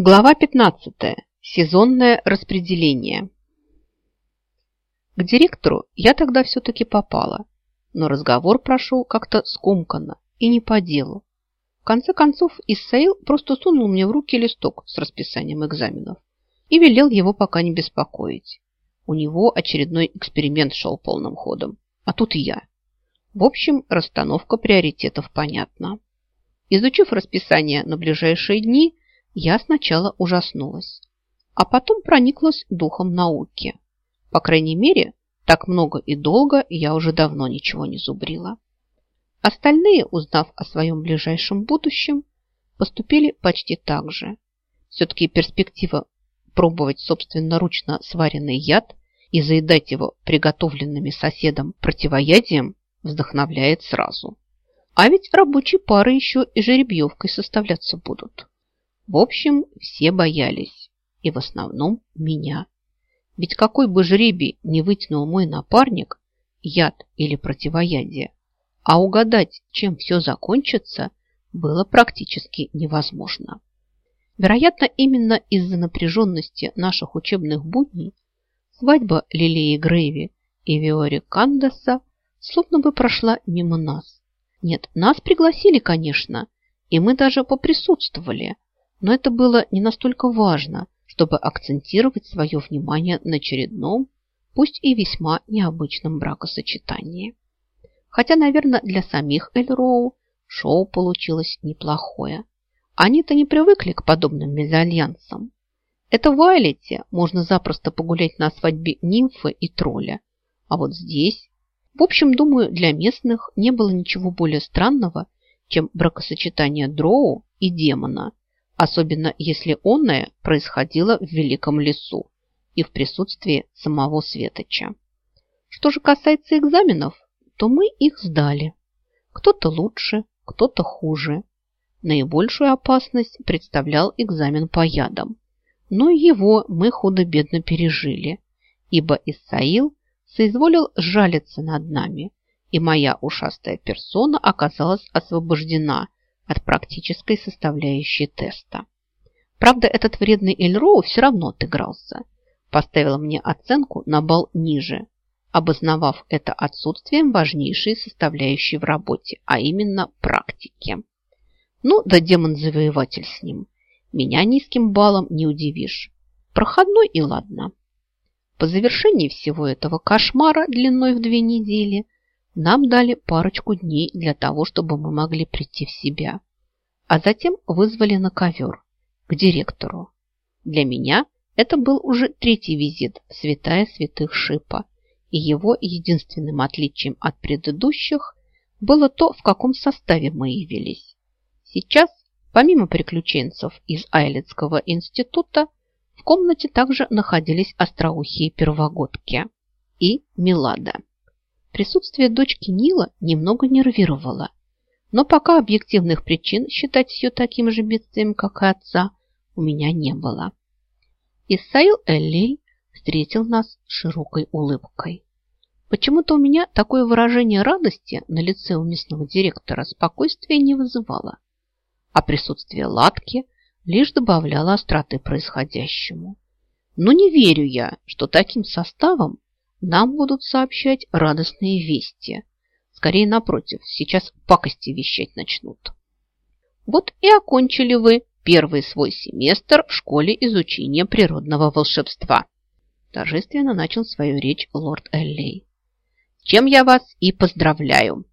Глава 15. Сезонное распределение. К директору я тогда все-таки попала, но разговор прошел как-то скомканно и не по делу. В конце концов, Исаил просто сунул мне в руки листок с расписанием экзаменов и велел его пока не беспокоить. У него очередной эксперимент шел полным ходом, а тут я. В общем, расстановка приоритетов понятна. Изучив расписание на ближайшие дни, я сначала ужаснулась, а потом прониклась духом науки. По крайней мере, так много и долго я уже давно ничего не зубрила. Остальные, узнав о своем ближайшем будущем, поступили почти так же. Все-таки перспектива пробовать собственноручно сваренный яд и заедать его приготовленными соседом противоядием вдохновляет сразу. А ведь рабочие пары еще и жеребьевкой составляться будут. В общем, все боялись. И в основном меня. Ведь какой бы жребий не вытянул мой напарник, яд или противоядие, а угадать, чем все закончится, было практически невозможно. Вероятно, именно из-за напряженности наших учебных будней свадьба Лилии Грейви и Виори Кандаса словно бы прошла мимо нас. Нет, нас пригласили, конечно, и мы даже поприсутствовали – но это было не настолько важно, чтобы акцентировать свое внимание на очередном, пусть и весьма необычном бракосочетании. Хотя, наверное, для самих Эльроу шоу получилось неплохое. Они-то не привыкли к подобным мезальянсам. Это в Айлете можно запросто погулять на свадьбе нимфы и тролля. А вот здесь... В общем, думаю, для местных не было ничего более странного, чем бракосочетание дроу и демона, особенно если онное происходило в великом лесу и в присутствии самого Светоча. Что же касается экзаменов, то мы их сдали. Кто-то лучше, кто-то хуже. Наибольшую опасность представлял экзамен по ядам. Но его мы худо-бедно пережили, ибо Исаил соизволил жалиться над нами, и моя ушастая персона оказалась освобождена от практической составляющей теста. Правда, этот вредный Эльроу все равно отыгрался. Поставил мне оценку на балл ниже, обосновав это отсутствием важнейшей составляющей в работе, а именно практики. Ну, да демон-завоеватель с ним. Меня низким баллом не удивишь. Проходной и ладно. По завершении всего этого кошмара длиной в две недели – нам дали парочку дней для того, чтобы мы могли прийти в себя. А затем вызвали на ковер, к директору. Для меня это был уже третий визит святая святых Шипа, и его единственным отличием от предыдущих было то, в каком составе мы явились. Сейчас, помимо приключенцев из Айлетского института, в комнате также находились остроухие первогодки и Милада. Присутствие дочки Нила немного нервировало, но пока объективных причин считать ее таким же бедствием, как и отца, у меня не было. Исаил Эллей встретил нас широкой улыбкой. Почему-то у меня такое выражение радости на лице у местного директора спокойствия не вызывало, а присутствие Латки лишь добавляло остроты происходящему. Но не верю я, что таким составом нам будут сообщать радостные вести. Скорее, напротив, сейчас пакости вещать начнут. Вот и окончили вы первый свой семестр в школе изучения природного волшебства. Торжественно начал свою речь лорд Эллей. Чем я вас и поздравляю.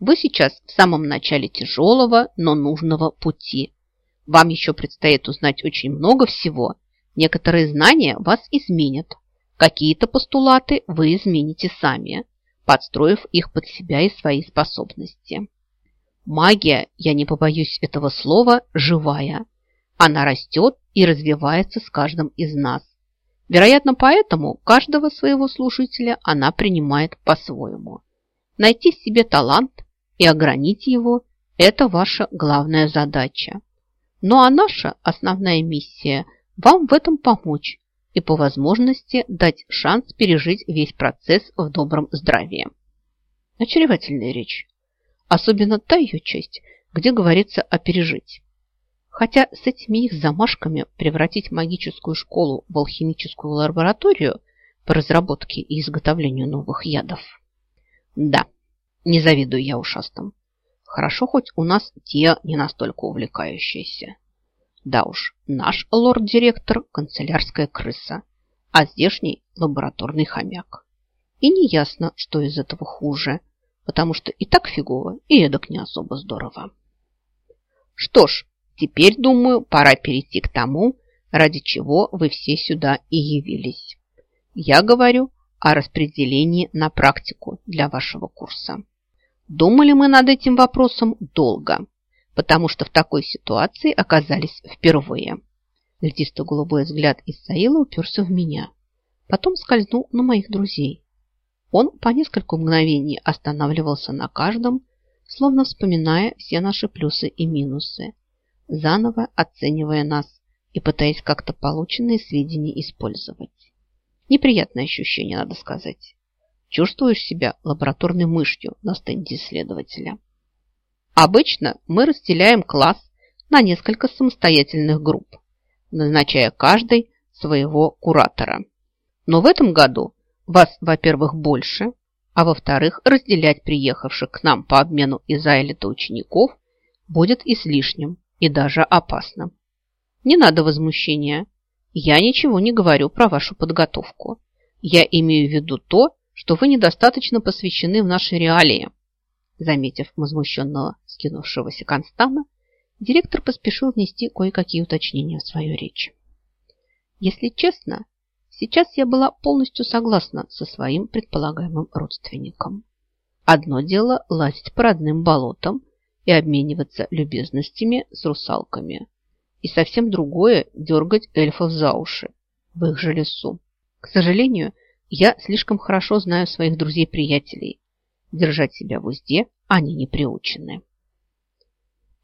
Вы сейчас в самом начале тяжелого, но нужного пути. Вам еще предстоит узнать очень много всего. Некоторые знания вас изменят, Какие-то постулаты вы измените сами, подстроив их под себя и свои способности. Магия, я не побоюсь этого слова, живая. Она растет и развивается с каждым из нас. Вероятно, поэтому каждого своего слушателя она принимает по-своему. Найти в себе талант и огранить его – это ваша главная задача. Ну а наша основная миссия – вам в этом помочь и по возможности дать шанс пережить весь процесс в добром здравии. Очаровательная речь. Особенно та ее часть, где говорится о пережить. Хотя с этими их замашками превратить магическую школу в алхимическую лабораторию по разработке и изготовлению новых ядов. Да, не завидую я ушастым. Хорошо, хоть у нас те не настолько увлекающиеся. Да уж, наш лорд-директор – канцелярская крыса, а здешний – лабораторный хомяк. И не ясно, что из этого хуже, потому что и так фигово, и эдак не особо здорово. Что ж, теперь, думаю, пора перейти к тому, ради чего вы все сюда и явились. Я говорю о распределении на практику для вашего курса. Думали мы над этим вопросом долго, потому что в такой ситуации оказались впервые. Льдисто-голубой взгляд Исаила уперся в меня. Потом скользнул на моих друзей. Он по нескольку мгновений останавливался на каждом, словно вспоминая все наши плюсы и минусы, заново оценивая нас и пытаясь как-то полученные сведения использовать. Неприятное ощущение, надо сказать. Чувствуешь себя лабораторной мышью на стенде исследователя. Обычно мы разделяем класс на несколько самостоятельных групп, назначая каждой своего куратора. Но в этом году вас, во-первых, больше, а во-вторых, разделять приехавших к нам по обмену из Айлета учеников будет излишним и даже опасным. Не надо возмущения. Я ничего не говорю про вашу подготовку. Я имею в виду то, что вы недостаточно посвящены в наши реалии. Заметив возмущенного скинувшегося Констана, директор поспешил внести кое-какие уточнения в свою речь. Если честно, Сейчас я была полностью согласна со своим предполагаемым родственником. Одно дело лазить по родным болотам и обмениваться любезностями с русалками. И совсем другое – дергать эльфов за уши в их же лесу. К сожалению, я слишком хорошо знаю своих друзей-приятелей. Держать себя в узде они не приучены.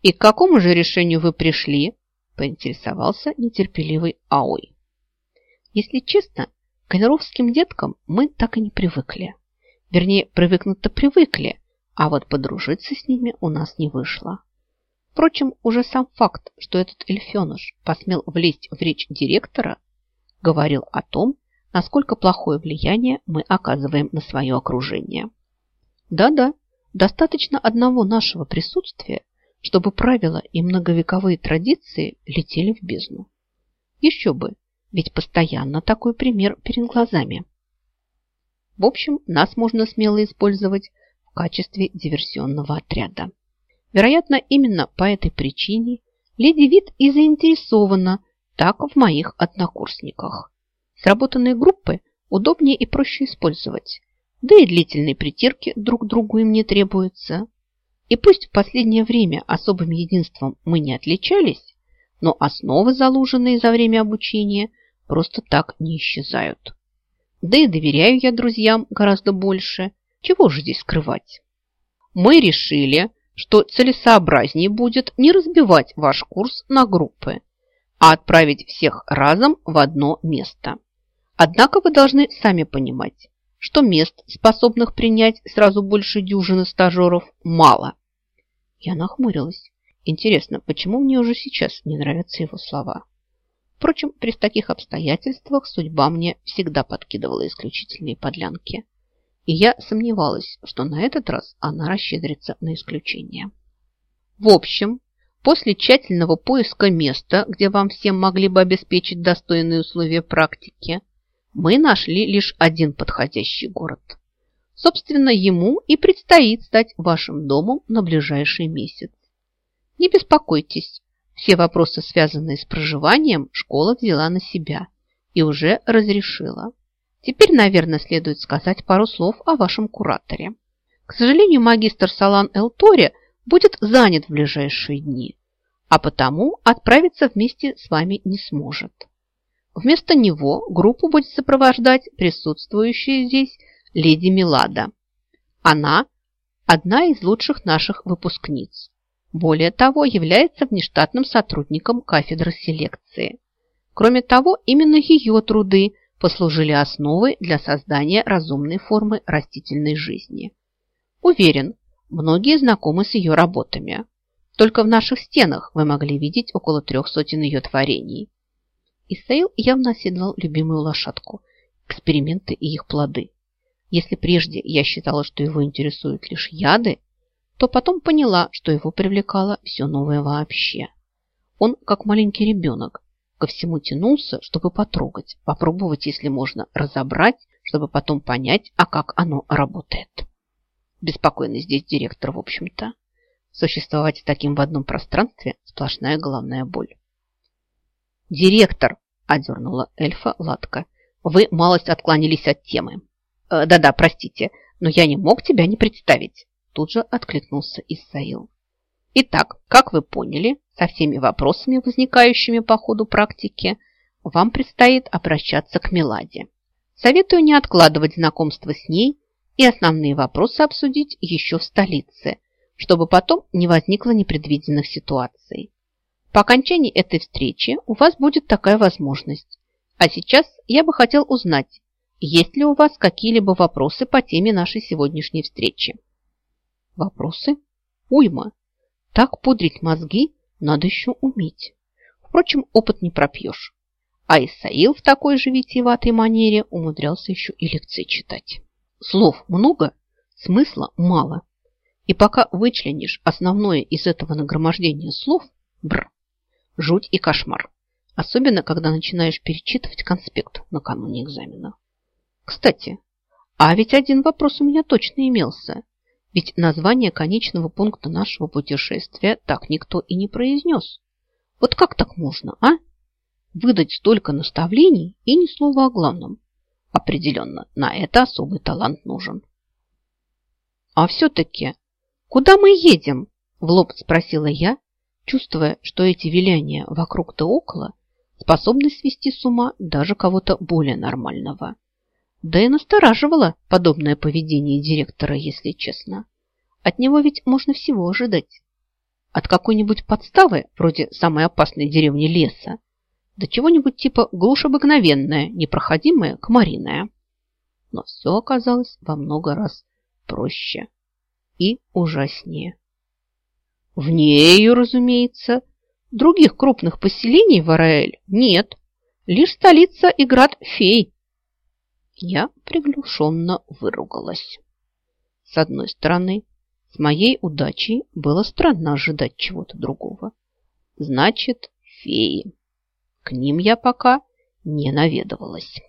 «И к какому же решению вы пришли?» – поинтересовался нетерпеливый Аой. Если честно, к эльровским деткам мы так и не привыкли. Вернее, привыкнуть-то привыкли, а вот подружиться с ними у нас не вышло. Впрочем, уже сам факт, что этот эльфеныш посмел влезть в речь директора, говорил о том, насколько плохое влияние мы оказываем на свое окружение. Да-да, достаточно одного нашего присутствия, чтобы правила и многовековые традиции летели в бездну. Еще бы, ведь постоянно такой пример перед глазами. В общем, нас можно смело использовать в качестве диверсионного отряда. Вероятно, именно по этой причине леди Вит и заинтересована так в моих однокурсниках. Сработанные группы удобнее и проще использовать, да и длительные притирки друг другу им не требуются. И пусть в последнее время особым единством мы не отличались, но основы, заложенные за время обучения – просто так не исчезают. Да и доверяю я друзьям гораздо больше. Чего же здесь скрывать? Мы решили, что целесообразнее будет не разбивать ваш курс на группы, а отправить всех разом в одно место. Однако вы должны сами понимать, что мест, способных принять сразу больше дюжины стажеров, мало. Я нахмурилась. Интересно, почему мне уже сейчас не нравятся его слова? Впрочем, при таких обстоятельствах судьба мне всегда подкидывала исключительные подлянки. И я сомневалась, что на этот раз она расщедрится на исключение. В общем, после тщательного поиска места, где вам всем могли бы обеспечить достойные условия практики, мы нашли лишь один подходящий город. Собственно, ему и предстоит стать вашим домом на ближайший месяц. Не беспокойтесь, все вопросы, связанные с проживанием, школа взяла на себя и уже разрешила. Теперь, наверное, следует сказать пару слов о вашем кураторе. К сожалению, магистр Салан Элтори будет занят в ближайшие дни, а потому отправиться вместе с вами не сможет. Вместо него группу будет сопровождать присутствующая здесь леди Милада. Она – одна из лучших наших выпускниц. Более того, является внештатным сотрудником кафедры селекции. Кроме того, именно ее труды послужили основой для создания разумной формы растительной жизни. Уверен, многие знакомы с ее работами. Только в наших стенах вы могли видеть около трех сотен ее творений. Исаил явно оседлал любимую лошадку, эксперименты и их плоды. Если прежде я считала, что его интересуют лишь яды, то потом поняла, что его привлекало все новое вообще. Он, как маленький ребенок, ко всему тянулся, чтобы потрогать, попробовать, если можно, разобрать, чтобы потом понять, а как оно работает. Беспокойный здесь директор, в общем-то. Существовать таким в одном пространстве – сплошная головная боль. «Директор!» – одернула эльфа Ладка. «Вы малость отклонились от темы». «Э, «Да-да, простите, но я не мог тебя не представить», – тут же откликнулся Исаил. «Итак, как вы поняли, со всеми вопросами, возникающими по ходу практики, вам предстоит обращаться к Меладе. Советую не откладывать знакомство с ней и основные вопросы обсудить еще в столице, чтобы потом не возникло непредвиденных ситуаций. По окончании этой встречи у вас будет такая возможность. А сейчас я бы хотел узнать, есть ли у вас какие-либо вопросы по теме нашей сегодняшней встречи. Вопросы? Уйма. Так пудрить мозги надо еще уметь. Впрочем, опыт не пропьешь. А Исаил в такой же витиеватой манере умудрялся еще и лекции читать. Слов много, смысла мало. И пока вычленишь основное из этого нагромождения слов, бр, жуть и кошмар. Особенно, когда начинаешь перечитывать конспект накануне экзамена. Кстати, а ведь один вопрос у меня точно имелся. Ведь название конечного пункта нашего путешествия так никто и не произнес. Вот как так можно, а? Выдать столько наставлений и ни слова о главном. Определенно, на это особый талант нужен. А все-таки «Куда мы едем?» – в лоб спросила я, чувствуя, что эти виляния вокруг да около способны свести с ума даже кого-то более нормального. Да и настораживало подобное поведение директора, если честно. От него ведь можно всего ожидать. От какой-нибудь подставы, вроде самой опасной деревни леса, до чего-нибудь типа глушь обыкновенная, непроходимая, комариная. Но все оказалось во много раз проще и ужаснее. В нею, разумеется, других крупных поселений в Араэль нет, лишь столица и град фей. Я приглушенно выругалась. С одной стороны, с моей удачей было странно ожидать чего-то другого. Значит, феи. К ним я пока не наведывалась.